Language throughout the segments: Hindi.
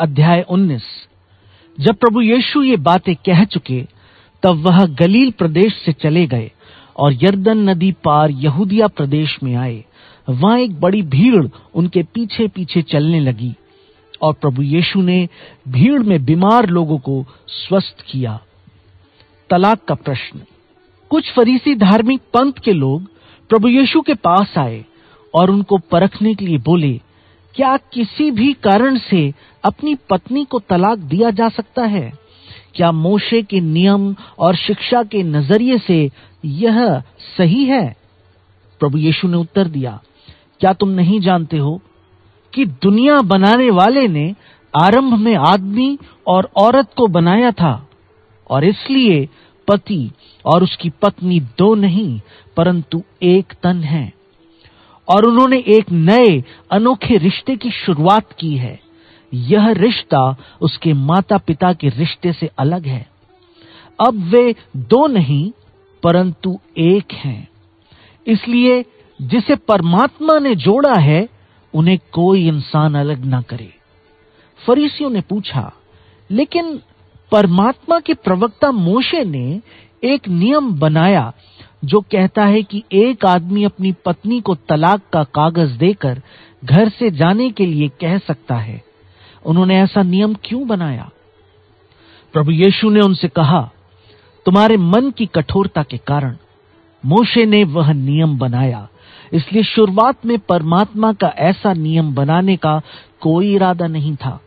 अध्याय 19 जब प्रभु यीशु ये बातें कह चुके, तब वह गलील प्रदेश से चले गए और यर्दन नदी पार यहूदिया प्रदेश में आए। वहाँ एक बड़ी भीड़ उनके पीछे पीछे चलने लगी और प्रभु यीशु ने भीड़ में बीमार लोगों को स्वस्थ किया। तलाक का प्रश्न। कुछ फरीसी धार्मिक पंथ के लोग प्रभु यीशु के पास आए और उनको परखने के लिए बोले क्या किसी भी कारण से अपनी पत्नी को तलाक दिया जा सकता है? क्या मोशे के नियम और शिक्षा के नज़रिए से यह सही है? प्रभु यीशु ने उत्तर दिया, क्या तुम नहीं जानते हो कि दुनिया बनाने वाले ने आरंभ में आदमी और औरत को बनाया था और इसलिए पति और उसकी पत्नी दो नहीं, परंतु एक तन है? और उन्होंने एक नए, अनोखे रिश्ते की शुरुआत की है। यह रिश्ता उसके माता पिता के रिश्ते से अलग है। अब वे दो नहीं, परंतु एक हैं। इसलिए जिसे परमात्मा ने जोड़ा है, उन्हें कोई इंसान अलग ना करे। फरीसियों ने पूछा, लेकिन परमात्मा के प्रवक्ता मोशे ने एक नियम बनाया जो कहता है कि एक आदमी अपनी पत्नी को तलाक का कागज़ देकर घर से जाने के लिए कह सकता है। उन्होंने ऐसा नियम क्यों बनाया? प्रभु यीशु ने उनसे कहा, तुम्हारे मन की कठोरता के कारण मोशे ने वह नियम बनाया। इसलिए शुरुआत में परमात्मा का ऐसा नियम बनाने का कोई इरादा नहीं था।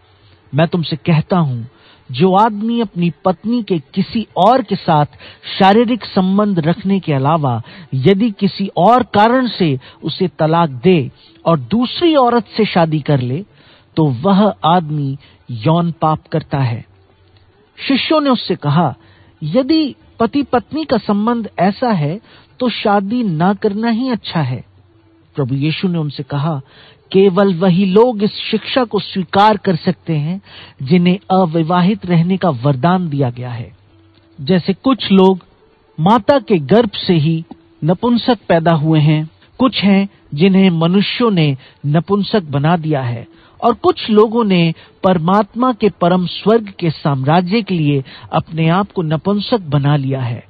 मैं तुमसे कहता हूँ जो आदमी अपनी पत्नी के किसी और के साथ शारीरिक संबंध रखने के अलावा यदि किसी और कारण से उसे तलाक दे और दूसरी औरत से शादी कर ले तो वह आदमी यौन पाप करता है। शिष्यों ने उससे कहा, यदि पति पत्नी का संबंध ऐसा है तो शादी ना करना ही अच्छा है। प्रभु यीशु ने उनसे कहा, केवल वही लोग इस शिक्षा को स्वीकार कर सकते हैं जिन्हें अविवाहित रहने का वरदान दिया गया है। जैसे कुछ लोग माता के गर्भ से ही नपुंसक पैदा हुए हैं, कुछ हैं जिन्हें मनुष्यों ने नपुंसक बना दिया है, और कुछ लोगों ने परमात्मा के परम स्वर्ग के साम्राज्य के लिए अपने आप को नपुंसक बना लिया है।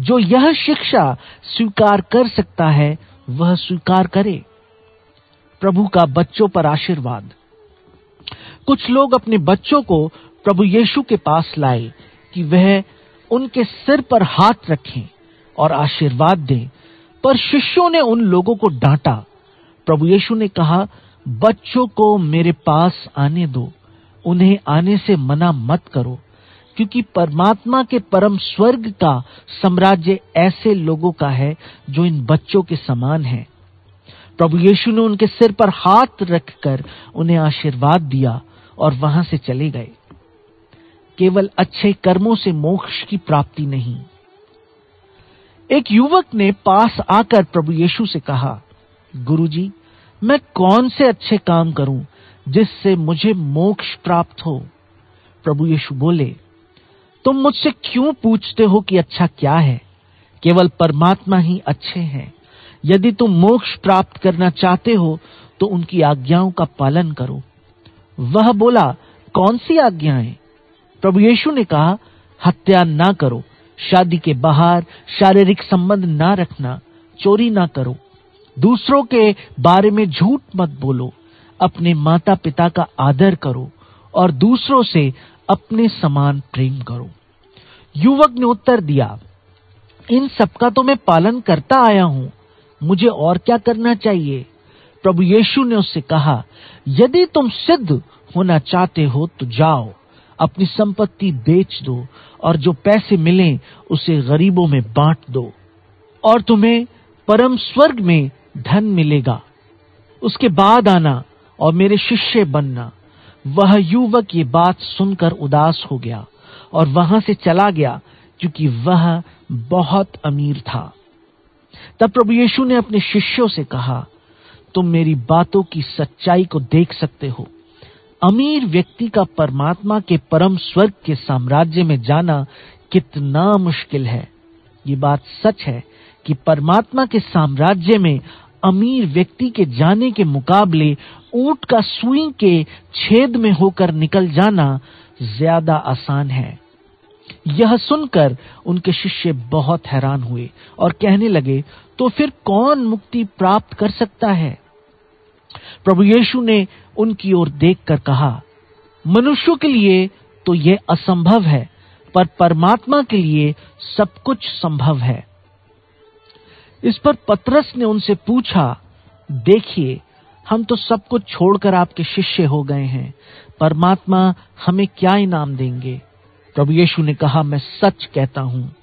जो यह शिक्षा स्वीकार कर सकता है वह स्वीकार करे। प्रभु का बच्चों पर आशीर्वाद। कुछ लोग अपने बच्चों को प्रभु यीशु के पास लाए कि वह उनके सिर पर हाथ रखें और आशीर्वाद दें। पर शिष्यों ने उन लोगों को डांटा। प्रभु यीशु ने कहा, बच्चों को मेरे पास आने दो। उन्हें आने से मना मत करो। क्योंकि परमात्मा के परम स्वर्ग का साम्राज्य ऐसे लोगों का है जो इन बच्चों के समान हैं। प्रभु यीशु ने उनके सिर पर हाथ रखकर उन्हें आशीर्वाद दिया और वहाँ से चले गए। केवल अच्छे कर्मों से मोक्ष की प्राप्ति नहीं। एक युवक ने पास आकर प्रभु यीशु से कहा, गुरुजी, मैं कौन से अच्छे काम करूँ जिससे मुझे मोक्ष प्राप्त हो? प्रभु यीशु बोले तुम मुझसे क्यों पूछते हो कि अच्छा क्या है? केवल परमात्मा ही अच्छे हैं। यदि तुम मोक्ष प्राप्त करना चाहते हो तो उनकी आज्ञाओं का पालन करो। वह बोला, कौन सी आज्ञाएँ? प्रभु यीशु ने कहा, हत्या ना करो, शादी के बाहर शारीरिक संबंध ना रखना, चोरी ना करो। दूसरों के बारे में झूठ मत बोलो, अपने माता पिता का आदर करो और दूसरों से अपने समान प्रेम करो। युवक ने उत्तर दिया, इन सबका तो मैं पालन करता आया हूँ। मुझे और क्या करना चाहिए? प्रभु यीशु ने उससे कहा, यदि तुम सिद्ध होना चाहते हो तो जाओ, अपनी संपत्ति बेच दो और जो पैसे मिले उसे गरीबों में बांट दो और तुम्हें परम स्वर्ग में धन मिलेगा। उसके बाद आना और मेरे शिष्य बनना। वह युवक ये बात सुनकर उदास हो गया और वहाँ से चला गया, क्योंकि वह बहुत अमीर था। तब प्रभु यीशु ने अपने शिष्यों से कहा, तुम मेरी बातों की सच्चाई को देख सकते हो। अमीर व्यक्ति का परमात्मा के परम स्वर्ग के साम्राज्य में जाना कितना मुश्किल है। ये बात सच है कि परमात्मा के साम्राज्य में अमीर व्यक्ति के जाने के मुकाबले ऊँट का सुई के छेद में होकर निकल जाना ज़्यादा आसान है। यह सुनकर उनके शिष्य बहुत हैरान हुए और कहने लगे तो फिर कौन मुक्ति प्राप्त कर सकता है? प्रभु यीशु ने उनकी ओर देखकर कहा, मनुष्यों के लिए तो यह असंभव है, पर परमात्मा के लिए सब कुछ संभव है। इस पर पतरस ने उनसे पूछा, देखिए, हम तो सब कुछ छोड़कर आपके शिष्य हो गए हैं। परमात्मा हमें क्या इनाम देंगे? प्रभु यीशु ने कहा, मैं सच कहता हूँ।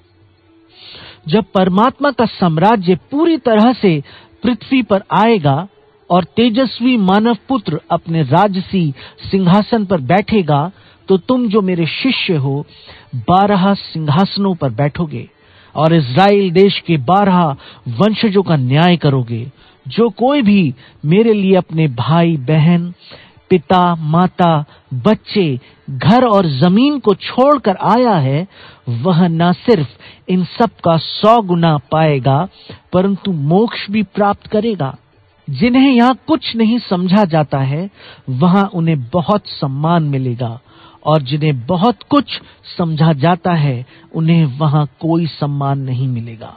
जब परमात्मा का साम्राज्य पूरी तरह से पृथ्वी पर आएगा और तेजस्वी मानव पुत्र अपने राजसी सिंहासन पर बैठेगा तो तुम जो मेरे शिष्य हो, बारह सिंहासनों पर बैठोगे। और इज़राइल देश के बारह वंशजों का न्याय करोगे। जो कोई भी मेरे लिए अपने भाई, बहन, पिता, माता, बच्चे, घर और ज़मीन को छोड़कर आया है, वह न सिर्फ़ इन सब का सौ गुना पाएगा, परंतु मोक्ष भी प्राप्त करेगा। जिन्हें यहाँ कुछ नहीं समझा जाता है, वहाँ उन्हें बहुत सम्मान मिलेगा। और जिन्हें बहुत कुछ समझा जाता है उन्हें वहाँ कोई सम्मान नहीं मिलेगा।